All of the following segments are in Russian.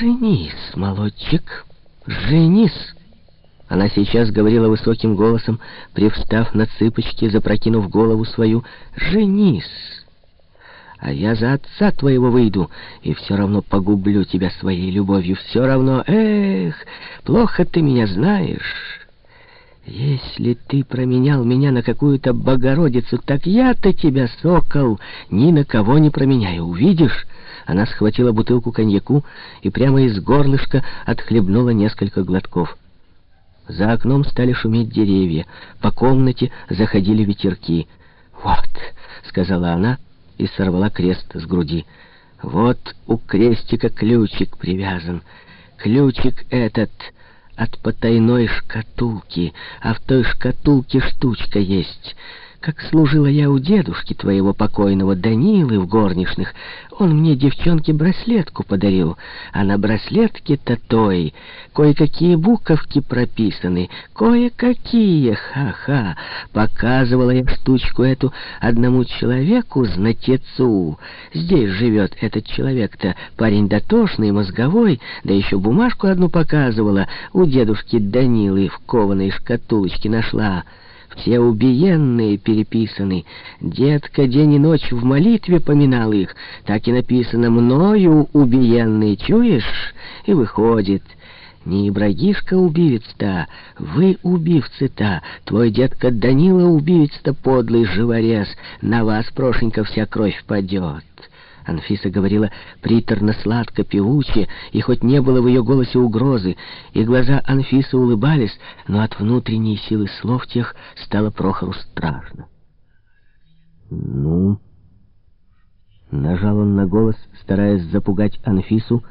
«Женись, молодчик, женись!» Она сейчас говорила высоким голосом, привстав на цыпочки, запрокинув голову свою. «Женись! А я за отца твоего выйду, и все равно погублю тебя своей любовью. Все равно, эх, плохо ты меня знаешь. Если ты променял меня на какую-то Богородицу, так я-то тебя, сокол, ни на кого не променяю. Увидишь?» Она схватила бутылку коньяку и прямо из горлышка отхлебнула несколько глотков. За окном стали шуметь деревья, по комнате заходили ветерки. «Вот», — сказала она и сорвала крест с груди. «Вот у крестика ключик привязан. Ключик этот от потайной шкатулки, а в той шкатулке штучка есть». Как служила я у дедушки твоего покойного Данилы в горничных, он мне, девчонке, браслетку подарил, а на браслетке-то той кое-какие буковки прописаны, кое-какие, ха-ха. Показывала я штучку эту одному человеку, знатецу. Здесь живет этот человек-то, парень дотошный, мозговой, да еще бумажку одну показывала, у дедушки Данилы в кованой шкатулочке нашла. Все убиенные переписаны. Детка день и ночь в молитве поминал их. Так и написано «мною убиенные». Чуешь? И выходит... Не Ибрагишка убивец-то, вы убивцы-то, твой детка Данила убивец-то, подлый живорез, на вас, Прошенька, вся кровь падет». Анфиса говорила приторно-сладко, певуче, и хоть не было в ее голосе угрозы, и глаза Анфисы улыбались, но от внутренней силы слов тех стало Прохору страшно. «Ну?» Нажал он на голос, стараясь запугать Анфису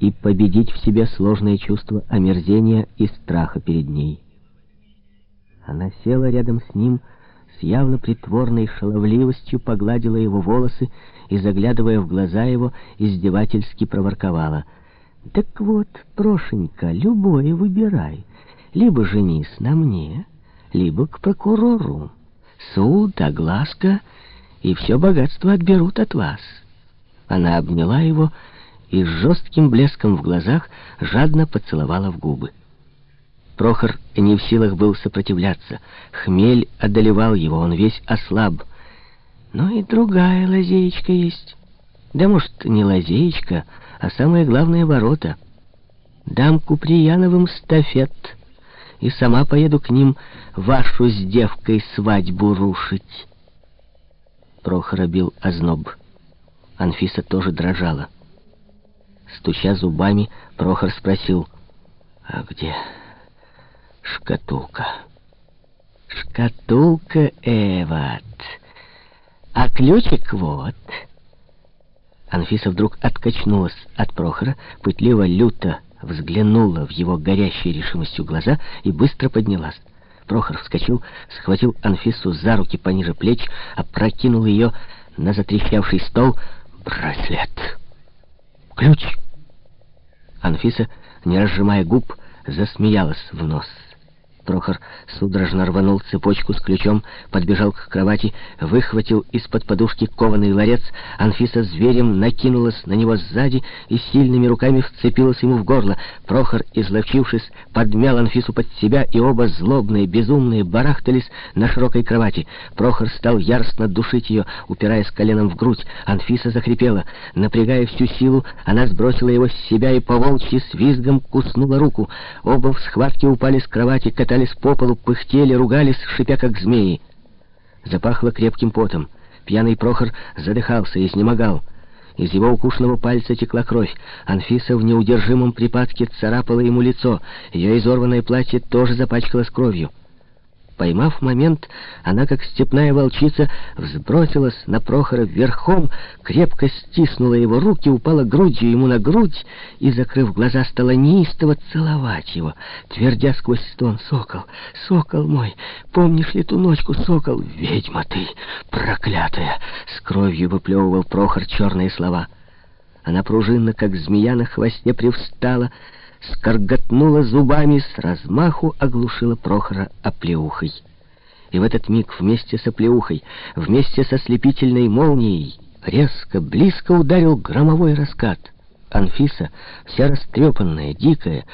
и победить в себе сложное чувство омерзения и страха перед ней. Она села рядом с ним, с явно притворной шаловливостью погладила его волосы и, заглядывая в глаза его, издевательски проворковала. «Так вот, Прошенька, любое выбирай. Либо женись на мне, либо к прокурору. Суд, огласка, и все богатство отберут от вас». Она обняла его и с жестким блеском в глазах жадно поцеловала в губы. Прохор не в силах был сопротивляться. Хмель одолевал его, он весь ослаб. Но и другая лазеечка есть. Да, может, не лазеечка, а самое главное — ворота. Дам Куприяновым стафет, и сама поеду к ним вашу с девкой свадьбу рушить. Прохор бил озноб. Анфиса тоже дрожала. Стуча зубами, Прохор спросил, «А где шкатулка?» «Шкатулка, Эват, а ключик вот». Анфиса вдруг откачнулась от Прохора, пытливо, люто взглянула в его горящие решимостью глаза и быстро поднялась. Прохор вскочил, схватил Анфису за руки пониже плеч, опрокинул ее на затрещавший стол. «Браслет! Ключ!» Анфиса, не разжимая губ, засмеялась в нос. Прохор судорожно рванул цепочку с ключом, подбежал к кровати, выхватил из-под подушки кованый ларец. Анфиса зверем накинулась на него сзади и сильными руками вцепилась ему в горло. Прохор, изловчившись, подмял Анфису под себя, и оба злобные, безумные барахтались на широкой кровати. Прохор стал яростно душить ее, упираясь коленом в грудь. Анфиса захрипела. Напрягая всю силу, она сбросила его с себя и по волчьи с визгом куснула руку. Оба в схватке упали с кровати, катались по полу, пыхтели, ругались, шипя как змеи. Запахло крепким потом. Пьяный Прохор задыхался, изнемогал. Из его укушенного пальца текла кровь. Анфиса в неудержимом припадке царапала ему лицо. Ее изорванное платье тоже запачкалось кровью. Поймав момент, она, как степная волчица, взбросилась на Прохора верхом, крепко стиснула его руки, упала грудью ему на грудь и, закрыв глаза, стала неистово целовать его, твердя сквозь стон «Сокол, сокол мой, помнишь ли ту ночку, сокол? Ведьма ты, проклятая!» С кровью выплевывал Прохор черные слова. Она пружинно, как змея на хвосте, привстала, скорготнула зубами, с размаху оглушила Прохора оплеухой. И в этот миг вместе с оплеухой, вместе со слепительной молнией, резко, близко ударил громовой раскат. Анфиса, вся растрепанная, дикая,